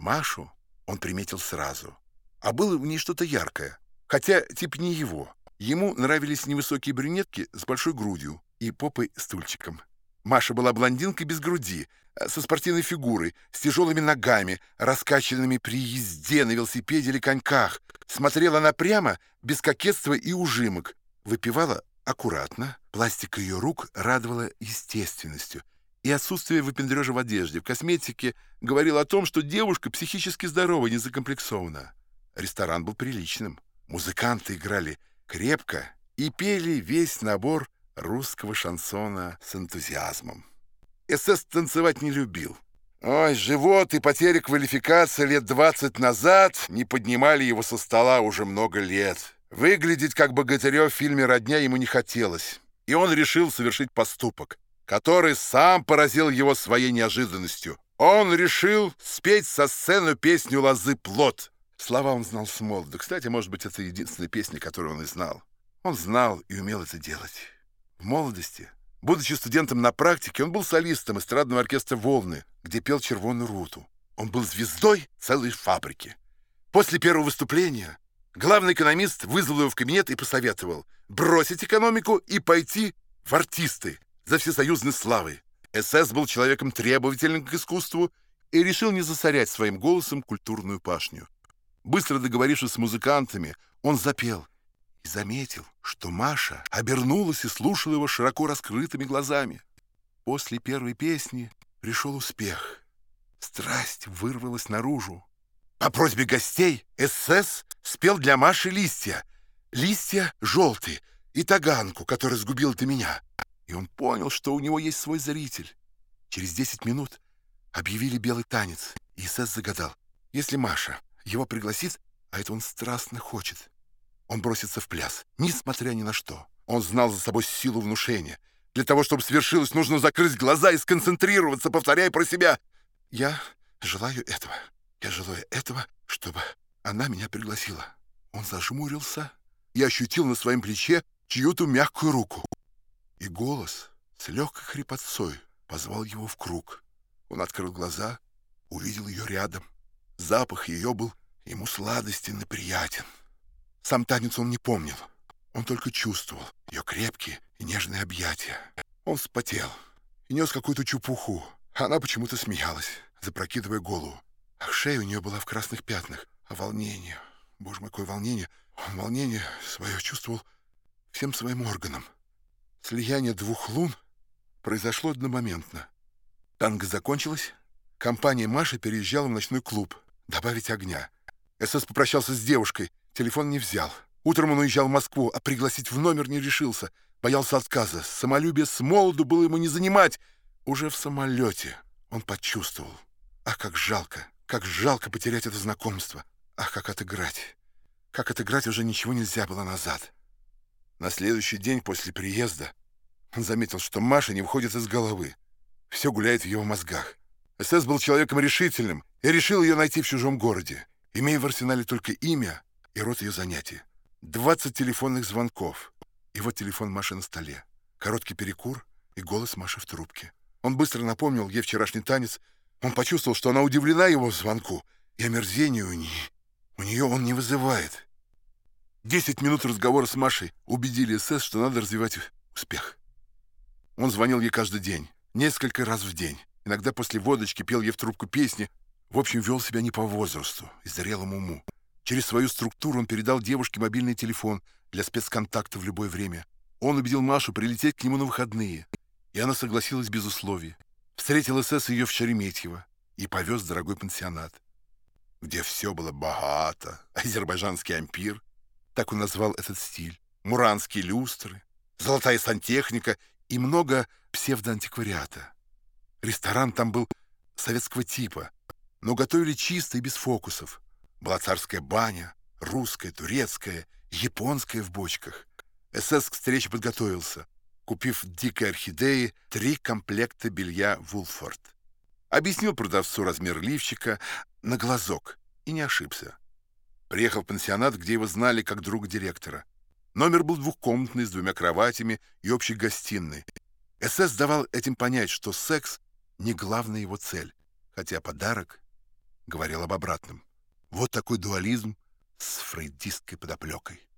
Машу он приметил сразу. А было в ней что-то яркое. Хотя тип не его. Ему нравились невысокие брюнетки с большой грудью и попой-стульчиком. Маша была блондинкой без груди, э, со спортивной фигурой, с тяжелыми ногами, раскачанными при езде на велосипеде или коньках. Смотрела она прямо, без кокетства и ужимок. Выпивала аккуратно. Пластика ее рук радовала естественностью. И отсутствие выпендрежа в одежде, в косметике говорило о том, что девушка психически здорова и не закомплексована. Ресторан был приличным. Музыканты играли крепко и пели весь набор русского шансона с энтузиазмом. СС танцевать не любил. Ой, живот и потеря квалификации лет 20 назад не поднимали его со стола уже много лет. Выглядеть как богатырев в фильме «Родня» ему не хотелось. И он решил совершить поступок, который сам поразил его своей неожиданностью. Он решил спеть со сцены песню «Лозы плод». Слова он знал с молода. Кстати, может быть, это единственная песня, которую он и знал. Он знал и умел это делать. В молодости, будучи студентом на практике, он был солистом эстрадного оркестра «Волны», где пел «Червоную руту». Он был звездой целой фабрики. После первого выступления главный экономист вызвал его в кабинет и посоветовал бросить экономику и пойти в артисты за всесоюзной славой. СС был человеком требовательным к искусству и решил не засорять своим голосом культурную пашню. Быстро договорившись с музыкантами, он запел и заметил, что Маша обернулась и слушала его широко раскрытыми глазами. После первой песни пришел успех. Страсть вырвалась наружу. По просьбе гостей СС спел для Маши листья. Листья желтые и таганку, которая сгубила ты меня. И он понял, что у него есть свой зритель. Через 10 минут объявили белый танец, и СС загадал. Если Маша его пригласит, а это он страстно хочет, он бросится в пляс, несмотря ни на что. Он знал за собой силу внушения. Для того, чтобы свершилось, нужно закрыть глаза и сконцентрироваться, повторяя про себя. «Я желаю этого. Я желаю этого, чтобы она меня пригласила». Он зажмурился и ощутил на своем плече чью-то мягкую руку. И голос с легкой хрипотцой позвал его в круг. Он открыл глаза, увидел ее рядом. Запах ее был ему сладостен и приятен. Сам танец он не помнил. Он только чувствовал ее крепкие и нежные объятия. Он вспотел и нес какую-то чупуху. Она почему-то смеялась, запрокидывая голову. Ах, шея у нее была в красных пятнах. А волнение... Боже мой, какое волнение! Он волнение свое чувствовал всем своим органом. Слияние двух лун произошло одномоментно. Танго закончилось. Компания Маши переезжала в ночной клуб. Добавить огня. СС попрощался с девушкой. Телефон не взял. Утром он уезжал в Москву, а пригласить в номер не решился. Боялся отказа. Самолюбие с молоду было ему не занимать. Уже в самолете он почувствовал. Ах, как жалко, как жалко потерять это знакомство. Ах, как отыграть. Как отыграть уже ничего нельзя было назад. На следующий день после приезда он заметил, что Маша не выходит из головы. Все гуляет в его мозгах. СС был человеком решительным и решил ее найти в чужом городе. Имея в арсенале только имя, и рот ее занятий. 20 телефонных звонков. И вот телефон Маши на столе. Короткий перекур и голос Маши в трубке. Он быстро напомнил ей вчерашний танец. Он почувствовал, что она удивлена его звонку, и омерзение у нее, у нее он не вызывает. Десять минут разговора с Машей убедили СС, что надо развивать успех. Он звонил ей каждый день, несколько раз в день. Иногда после водочки пел ей в трубку песни. В общем, вел себя не по возрасту и зрелому уму. Через свою структуру он передал девушке мобильный телефон для спецконтакта в любое время. Он убедил Машу прилететь к нему на выходные, и она согласилась без условий. Встретил СС ее в Шереметьево и повез в дорогой пансионат, где все было богато. Азербайджанский ампир, так он назвал этот стиль, муранские люстры, золотая сантехника и много псевдоантиквариата. Ресторан там был советского типа, но готовили чисто и без фокусов. Была царская баня, русская, турецкая, японская в бочках. СС к встрече подготовился, купив дикой орхидеи три комплекта белья «Вулфорд». Объяснил продавцу размер лифчика на глазок и не ошибся. Приехал в пансионат, где его знали как друга директора. Номер был двухкомнатный, с двумя кроватями и общей гостиной. СС давал этим понять, что секс — не главная его цель, хотя подарок говорил об обратном. Вот такой дуализм с фрейдистской подоплекой.